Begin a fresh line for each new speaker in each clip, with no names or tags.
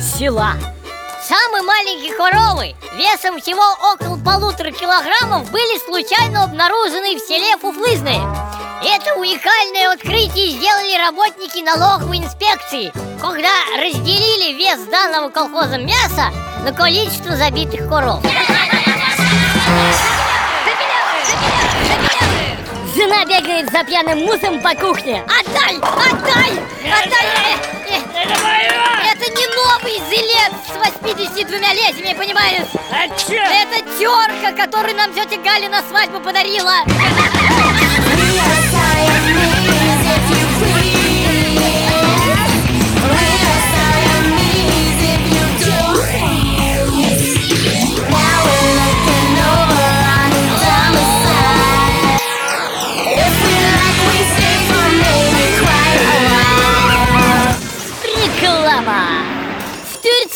села. Самые маленькие коровы, весом всего около полутора килограммов, были случайно обнаружены в селе Фуфлызное. Это уникальное открытие сделали работники налоговой инспекции, когда разделили вес данного колхозом мяса на количество забитых коров. Жена бегает за пьяным мусом по кухне. Отдай! Отдай! 82 летиями, понимаешь?
А чё?
Это терка, которую нам тетя Галя на свадьбу подарила.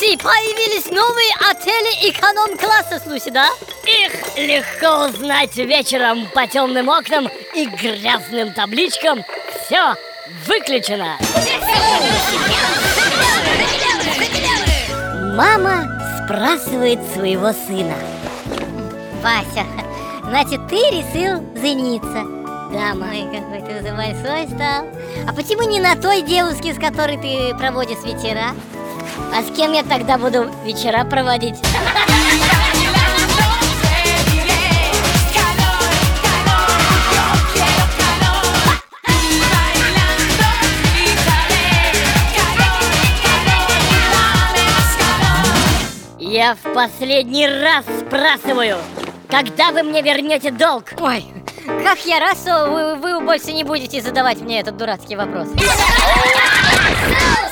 Турции появились новые отели эконом-класса, слушай, да? Их легко узнать вечером по темным окнам и грязным табличкам. Все выключено. Мама спрашивает своего сына. Вася, значит, ты решил жениться? Да, мой, какой ты уже большой стал. А почему не на той девушке, с которой ты проводишь вечера? А с кем я тогда буду вечера проводить? Я в последний раз спрашиваю, когда вы мне вернете долг? Ой, как я что вы, вы больше не будете задавать мне этот дурацкий вопрос.